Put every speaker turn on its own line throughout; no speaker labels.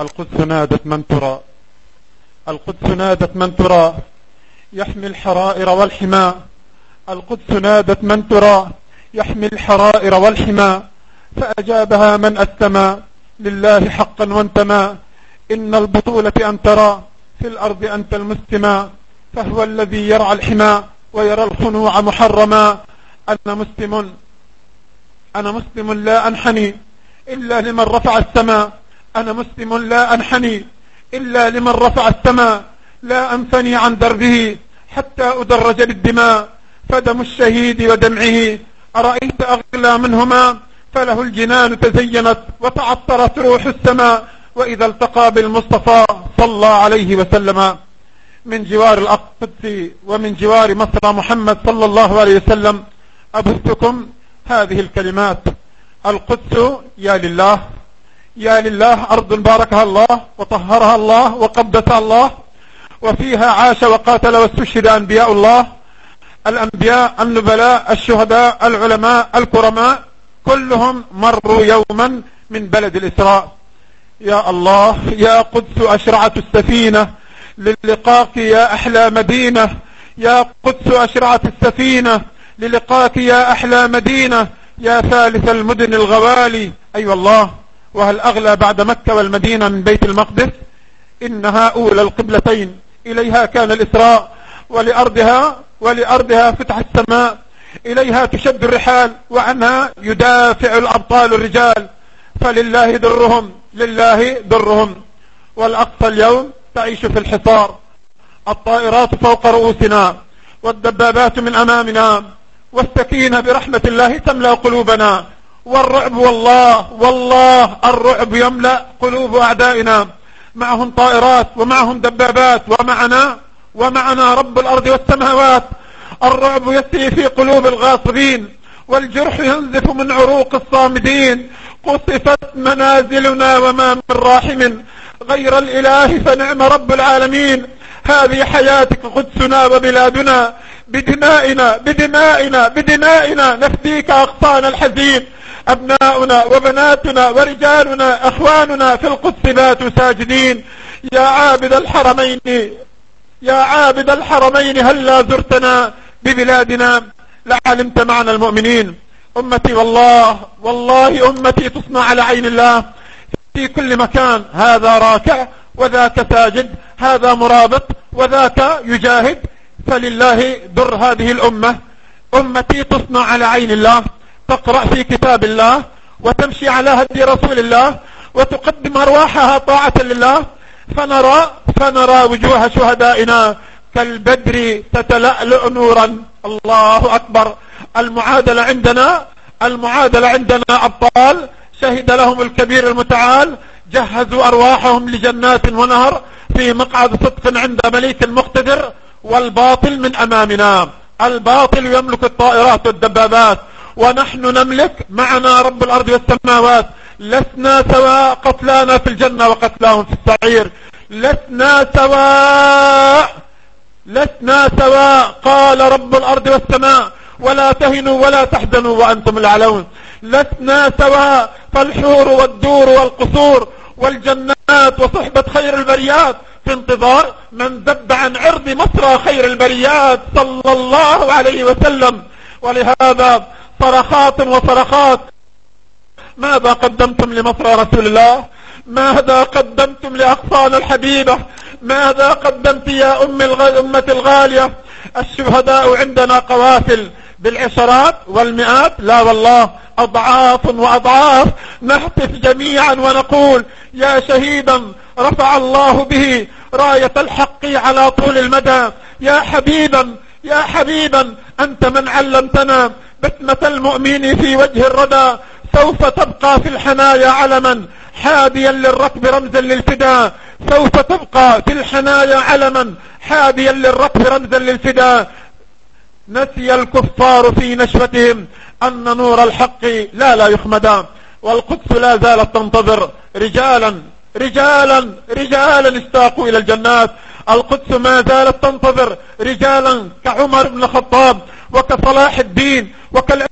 القدس نادت من ترى. القدس نادت من ترى. يحمي الحرائر والحمى. القدس نادت من ترى. يحمي الحرائر والحمى. فأجابها من أسلم لله حقا وانتمى. إن البطولة أن ترى. في الأرض أنت المستمى. فهو الذي يرعى الحمى ويرى الخنوع محرما. أنا مسلم. أنا مسلم لا أنحني إلا لمن رفع السماء. أنا مسلم لا أنحني إلا لمن رفع السماء لا أنثني عن دربه حتى أدرج بالدماء فدم الشهيد ودمعه. أرأيت أغلى منهما؟ فله الجنان تزينت وتعطرت روح السماء وإذا التقى بالمصطفى صلى عليه وسلم. من جوار القدس ومن جوار مصر محمد صلى الله عليه وسلم أبثكم هذه الكلمات. القدس يا لله يا لله أرض باركها الله وطهرها الله وقدسها الله وفيها عاش وقاتل واستشهد أنبياء الله الأنبياء النبلاء الشهداء العلماء الكرماء كلهم مروا يوما من بلد الإسراء يا الله يا قدس أشرعت السفينة للقاك يا أحلى مدينة يا قدس أشرعت السفينة للقاك يا أحلى مدينة يا ثالث المدن الغوالي أي أيوة الله وهل أغلى بعد مكة والمدينة من بيت المقدس؟ إنها أولى القبلتين. إليها كان الإسراء ولأرضها ولأرضها فتح السماء. إليها تشد الرحال وعنها يدافع الأبطال الرجال. فلله درهم لله درهم. والأقصى اليوم تعيش في الحصار. الطائرات فوق رؤوسنا والدبابات من أمامنا. والسكينة برحمة الله تملأ قلوبنا. والرعب والله والله الرعب يملأ قلوب أعدائنا. معهم طائرات ومعهم دبابات ومعنا ومعنا رب الأرض والسماوات. الرعب يسري في قلوب الغاصبين والجرح ينزف من عروق الصامدين. قصفت منازلنا وما من راحم. غير الإله فنعم رب العالمين. هذه حياتك قدسنا وبلادنا. بدمائنا بدمائنا بدمائنا. نفديك أغصان الحزين. أبناؤنا وبناتنا ورجالنا أخواننا في القدس باتوا ساجدين. يا عابد الحرمين يا عابد الحرمين هلا زرتنا ببلادنا؟ لعلمت معنا المؤمنين. أمتي والله والله أمتي تصنع على عين الله. في كل مكان هذا راكع وذاك ساجد هذا مرابط وذاك يجاهد. فلله در هذه الأمة. أمتي تصنع على عين الله. تقرأ في كتاب الله وتمشي على هدي رسول الله وتقدم أرواحها طاعة لله فنرى فنرى وجوه شهدائنا كالبدر تتلألؤ نورا. الله أكبر. المعادلة عندنا المعادلة عندنا أبطال. شهد لهم الكبير المتعال. جهزوا أرواحهم لجنات ونهر في مقعد صدق عند مليك مقتدر والباطل من أمامنا. الباطل يملك الطائرات والدبابات. ونحن نملك معنا رب الأرض والسماوات. لسنا سواء قتلانا في الجنة وقتلاهم في السعير. لسنا سواء لسنا سواء قال رب الأرض والسماء. ولا تهنوا ولا تحزنوا وأنتم العلون لسنا سواء فالحور والدور والقصور والجنات وصحبة خير البريات. في انتظار من ذب عن عرض مصر خير البريات. صلى الله عليه وسلم. ولهذا صرخات وصرخات ماذا قدمتم لمصر رسول الله؟ ماذا قدمتم لأقصان الحبيبة؟ ماذا قدمت يا أم الأمة الغالية؟ الشهداء عندنا قوافل بالعشرات والمئات. لا والله أضعاف وأضعاف. نهتف جميعا ونقول يا شهيدا رفع الله به راية الحق على طول المدى. يا حبيبا يا حبيبا أنت من علمتنا. بسمة المؤمن في وجه الردى سوف تبقى في الحنايا علما حاديا للركب رمزا للفداء سوف تبقى في الحنايا علما حاديا للركب رمزا للفداء نسي الكفار في نشوتهم أن نور الحق لا لا يخمدا والقدس لا زالت تنتظر. رجالا رجالا رجالا اشتاقوا إلى الجنات القدس ما زالت تنتظر. رجالا كعمر بن الخطاب وكصلاح الدين وكالعز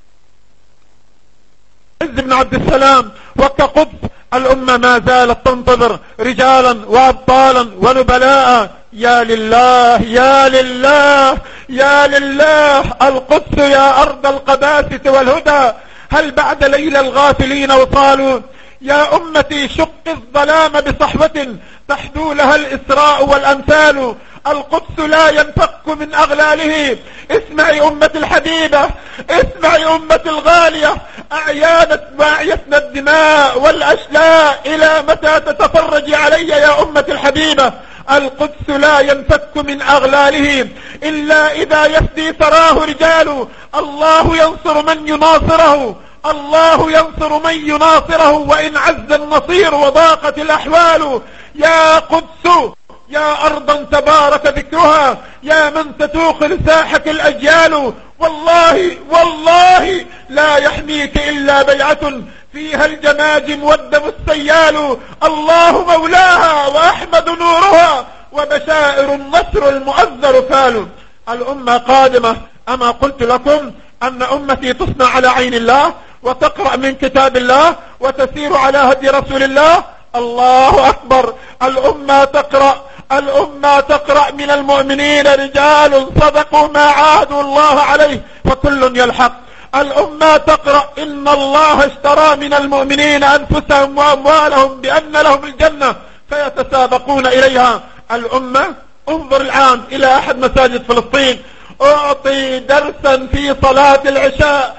بن عبد السلام وكقدس. الأمة ما زالت تنتظر رجالا وأبطالا ونبلاء. يا لله يا لله يا لله. القدس يا أرض القداسة والهدى. هل بعد ليل الغافلين وصالوا؟ يا أمتي شق الظلام بصحوة تحدو لها الإسراء والأمثال. القدس لا ينفك من أغلاله. اسمعي أمة الحبيبة اسمعي أمة الغالية. أعيانت واعيتنا الدماء والأشلاء إلى متى تتفرج علي يا أمة الحبيبة؟ القدس لا ينفك من أغلاله. إلا إذا يفدي تراه رجال. الله ينصر من يناصره. الله ينصر من يناصره. وإن عز النصير وضاقت الأحوال. يا قدس! يا أرضا تبارك ذكرها يا من تتوق لساحك الأجيال. والله والله لا يحميك إلا بيعة فيها الجماجم والدم السيال. الله مولاها وأحمد نورها وبشائر النصر المؤذر فال. الأمة قادمة أما قلت لكم أن أمتي تصنع على عين الله وتقرأ من كتاب الله وتسير على هدي رسول الله. الله أكبر الأمة تقرأ. الأمة تقرأ من المؤمنين رجال صدقوا ما عاهدوا الله عليه فكل يلحق. الأمة تقرأ إن الله اشترى من المؤمنين أنفسهم وأموالهم بأن لهم الجنة فيتسابقون إليها. الأمة انظر الآن إلى أحد مساجد فلسطين. أعطي درسا في صلاة العشاء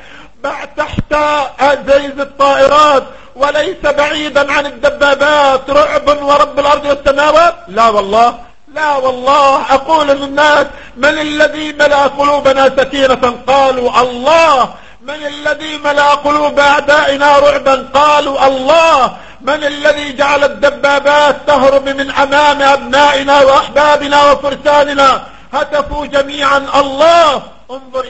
تحت أزيز الطائرات. وليس بعيدا عن الدبابات رعب ورب الأرض والسماوات. لا والله لا والله. أقول للناس من الذي ملأ قلوبنا سكينة؟ قالوا الله. من الذي ملأ قلوب أعدائنا رعبا؟ قالوا الله. من الذي جعل الدبابات تهرب من أمام أبنائنا وأحبابنا وفرساننا؟ هتفوا جميعا الله. انظر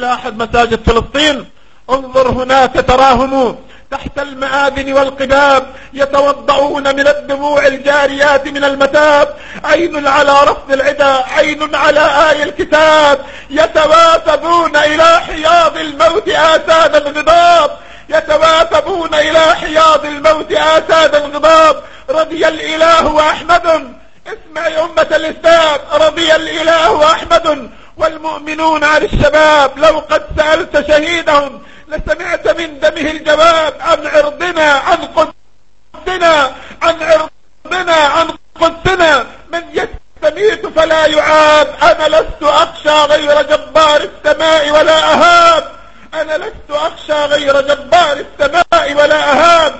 إلى أحد مساجد فلسطين. انظر هناك تراهم تحت المآذن والقباب يتوضعون من الدموع الجاريات من المتاب. عين على رفض العدا عين على آي الكتاب. يتواتبون إلى حياض الموت آساد الغضاب. يتواتبون إلى حياض الموت آساد الغضاب. رضي الإله وأحمد اسمعي أمة الإسلام. رضي الإله وأحمد والمؤمنون عن الشباب. لو قد سألت شهيدهم لسمعت من دمه الجواب عن عرضنا عن قدسنا عن عرضنا عن قدسنا من يستميت فلا يعاب. أنا لست أخشى غير جبار السماء ولا أهاب. أنا لست أخشى غير جبار السماء ولا أهاب.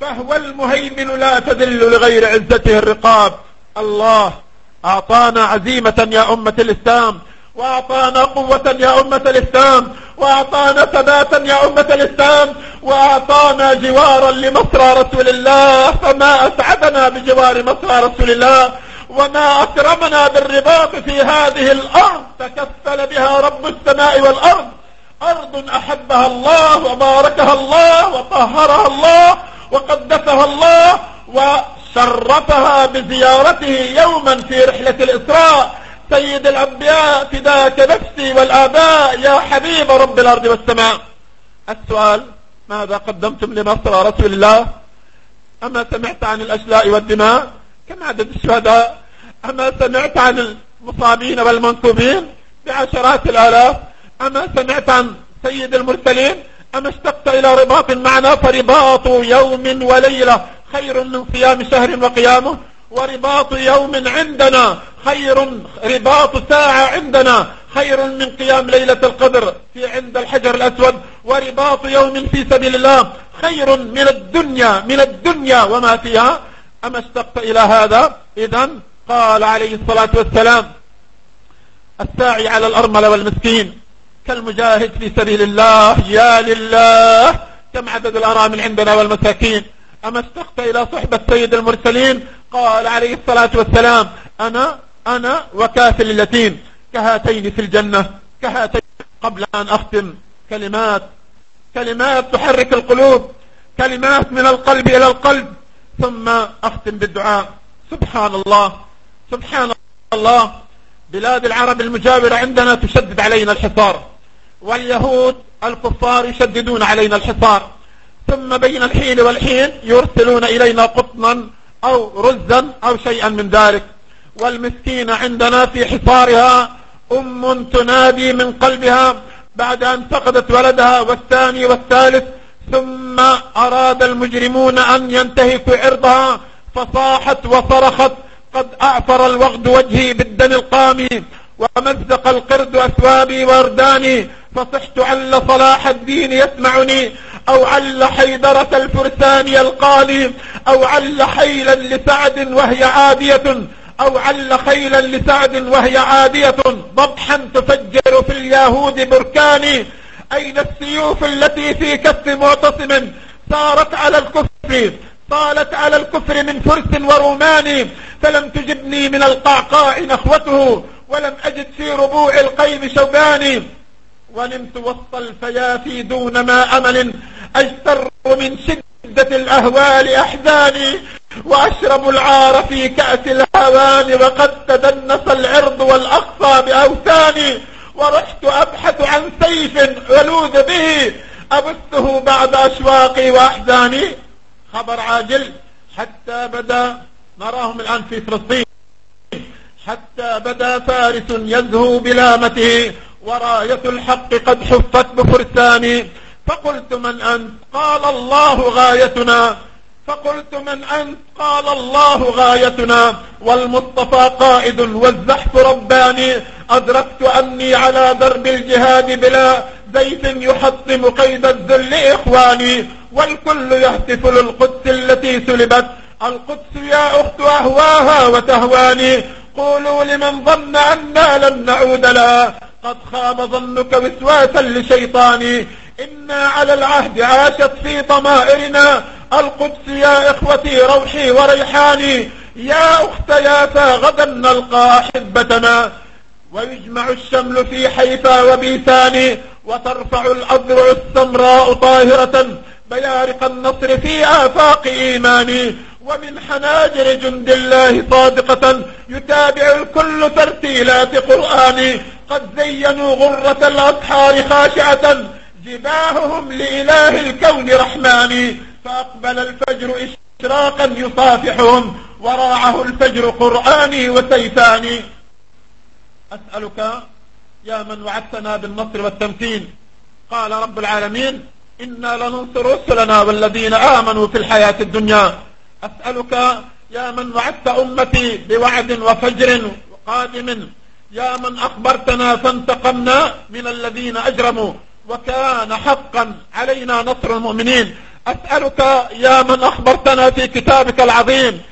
فهو المهيمن لا تذل لغير عزته الرقاب. الله أعطانا عزيمة يا أمة الإسلام. وأعطانا قوة يا أمة الإسلام وأعطانا ثباتا يا أمة الإسلام وأعطانا جوارا لمصر رسول الله فما أسعدنا بجوار مصر رسول الله وما أكرمنا بالرباط في هذه الأرض تكفل بها رب السماء والأرض. أرض أحبها الله وباركها الله وطهرها الله وقدسها الله وشرفها بزيارته يوما في رحلة الإسراء. سيد الأنبياء فداك نفسي والآباء يا حبيب رب الأرض والسماء. السؤال ماذا قدمتم لمصر رسول الله؟ أما سمعت عن الأشلاء والدماء؟ كم عدد الشهداء. أما سمعت عن المصابين والمنكوبين بعشرات الآلاف؟ أما سمعت عن سيد المرسلين؟ أما اشتقت إلى رباط معنا فرباط يوم وليلة خير من صيام شهر وقيامه ورباط يوم عندنا. خير رباط ساعة عندنا. خير من قيام ليلة القدر في عند الحجر الأسود ورباط يوم في سبيل الله. خير من الدنيا من الدنيا وما فيها. أما اشتقت إلى هذا؟ إذا قال عليه الصلاة والسلام الساعي على الأرملة والمسكين كالمجاهد في سبيل الله. يا لله كم عدد الأرامل عندنا والمساكين؟ أما اشتقت إلى صحبة سيد المرسلين؟ قال عليه الصلاة والسلام أنا أنا وكافل اليتيم كهاتين في الجنة كهاتين قبل أن أختم. كلمات كلمات تحرك القلوب كلمات من القلب إلى القلب. ثم أختم بالدعاء. سبحان الله سبحان الله. بلاد العرب المجاورة عندنا تشدد علينا الحصار. واليهود الكفار يشددون علينا الحصار. ثم بين الحين والحين يرسلون إلينا قطنا أو رزا أو شيئا من ذلك. والمسكينة عندنا في حصارها أم تنادي من قلبها بعد أن فقدت ولدها والثاني والثالث ثم أراد المجرمون أن ينتهكوا عرضها فصاحت وصرخت قد أعفر الوغد وجهي بالدم القامي ومزق القرد أثوابي ورداني فصحت عل صلاح الدين يسمعني أو عل حيدرة الفرسان يلقاني أو عل حيلا لسعد وهي عادية أو عل خيلا لسعد وهي عادية. ضبحا تفجر في اليهود بركاني أين السيوف التي في كف معتصم؟ صارت على الكفر. طالت على الكفر من فرس ورومان. فلم تجبني من القعقاع نخوته. ولم أجد في ربوع القيم شوباني ونمت وسط الفيافي دون ما أمل. أجتر من شدة الأهوال أحزاني وأشرب العار في كأس الهوان وقد تدنس العرض والأقصى بأوثاني ورحت أبحث عن سيف ولوذ به أبثه بعد أشواقي وأحزاني. خبر عاجل حتى بدا نراهم الآن في فلسطين. حتى بدا فارس يزهو بلامته وراية الحق قد حفت بفرسان. فقلت من أنت؟ قال الله غايتنا. فقلت من أنت؟ قال الله غايتنا. والمصطفى قائد والزحف رباني. أدركت أني على درب الجهاد بلا زيت يحطم قيد الذل إخواني. والكل يهتف للقدس التي سلبت. القدس يا أخت أهواها وتهواني. قولوا لمن ظن أنا لن نعود لها قد خاب ظنك وسواسا لشيطاني. إنا على العهد عاشت في ضمائرنا القدس يا إخوتي روحي وريحاني. يا أخت يافا غدا نلقى أحبتنا. ويجمع الشمل في حيفا وبيثان وترفع الأذرع السمراء طاهرة. بيارق النصر في آفاق إيماني. ومن حناجر جند الله صادقة يتابع الكل ترتيلات قرآن قد زينوا غرة الأسحار خاشعة. جباههم لإله الكون رحمن فأقبل الفجر إشراقا يصافحهم وراعه الفجر قرآني وسيفاني. أسألك يا من وعدتنا بالنصر والتمكين. قال رب العالمين إنا لننصر رسلنا والذين آمنوا في الحياة الدنيا. أسألك يا من وعدت أمتي بوعد وفجر قادم. يا من أخبرتنا فانتقمنا من الذين أجرموا. وكان حقا علينا نصر المؤمنين. أسألك يا من أخبرتنا في كتابك العظيم.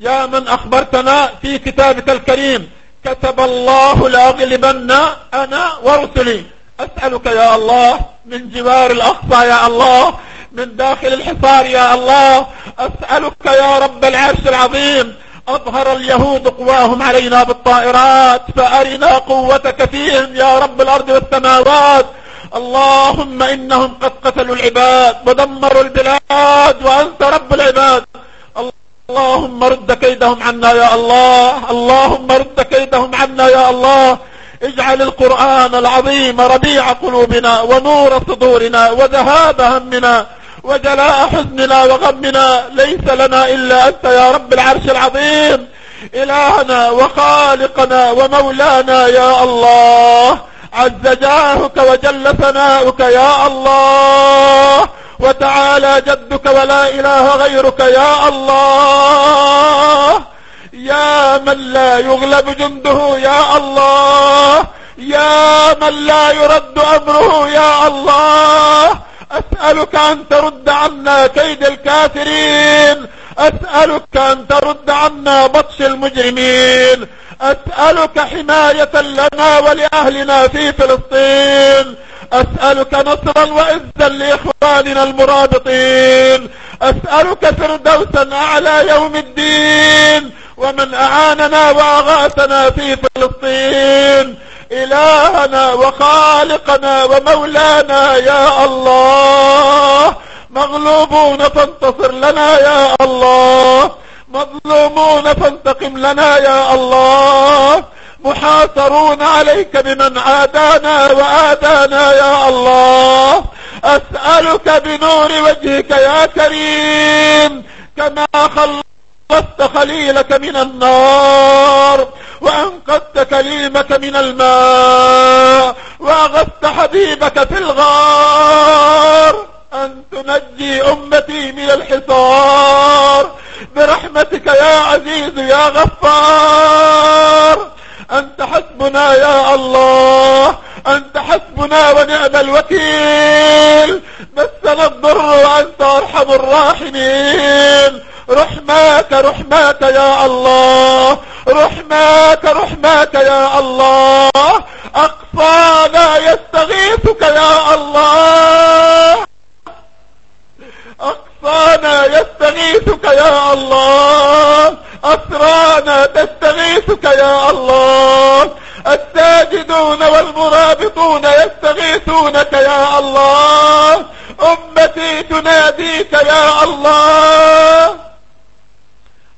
يا من أخبرتنا في كتابك الكريم. كتب الله لأغلبن أنا ورسلي. أسألك يا الله من جوار الأقصى يا الله من داخل الحصار يا الله. أسألك يا رب العرش العظيم. أظهر اليهود قواهم علينا بالطائرات فأرنا قوتك فيهم يا رب الأرض والسماوات. اللهم إنهم قد قتلوا العباد ودمروا البلاد وأنت رب العباد. اللهم رد كيدهم عنا يا الله. اللهم رد كيدهم عنا يا الله. اجعل القرآن العظيم ربيع قلوبنا ونور صدورنا وذهاب همنا وجلاء حزننا وغمنا. ليس لنا إلا أنت يا رب العرش العظيم. إلهنا وخالقنا ومولانا يا الله. عز جاهك وجل ثناؤك يا الله وتعالى جدك ولا إله غيرك يا الله يا من لا يغلب جنده يا الله يا من لا يرد أمره يا الله أسألك أن ترد عنا كيد الكافرين أسألك أن ترد عنا بطش المجرمين. أسألك حماية لنا ولأهلنا في فلسطين. أسألك نصرا وعزا لإخواننا المرابطين. أسألك فردوسا أعلى يوم الدين ومن أعاننا وأغاثنا في فلسطين. إلهنا وخالقنا ومولانا يا الله. مغلوبون فانتصر لنا يا الله. مظلومون فانتقم لنا يا الله. محاصرون عليك بمن عادانا وآدانا يا الله. أسألك بنور وجهك يا كريم. كما خلصت خليلك من النار. وأنقذت كليمك من الماء. وأغثت حبيبك في الغار. أن تنجي أمتي من الحصار. برحمتك يا عزيز يا غفار. أنت حسبنا يا الله. أنت حسبنا ونعم الوكيل. مسنا الضر وأنت أرحم الراحمين. رحماك رحماك يا الله. رحماك رحماك يا الله. أقصانا يستغيثك يا الله. أقصانا يستغيثك يا الله. أسرانا تستغيثك يا الله. الساجدون والمرابطون يستغيثونك يا الله. أمتي تناديك يا الله.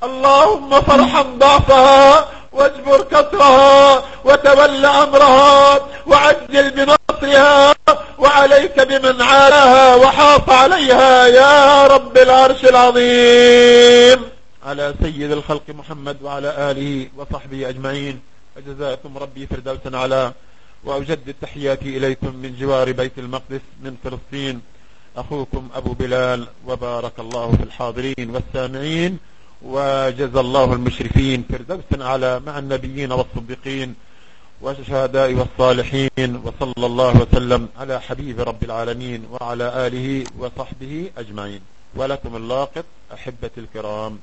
اللهم فارحم ضعفها. واجبر كسرها وتول أمرها وعجل بنصرها وعليك بمن عالها وحاط عليها يا رب العرش العظيم. على سيد الخلق محمد وعلى آله وصحبه أجمعين. وجزاكم ربي فردوسا على وأجدد تحياتي إليكم من جوار بيت المقدس من فلسطين. أخوكم أبو بلال وبارك الله في الحاضرين والسامعين. وجزى الله المشرفين فردوسا على مع النبيين والصديقين والشهداء والصالحين وصلى الله وسلم على حبيب رب العالمين وعلى آله وصحبه أجمعين. ولكم اللاقط أحبة الكرام.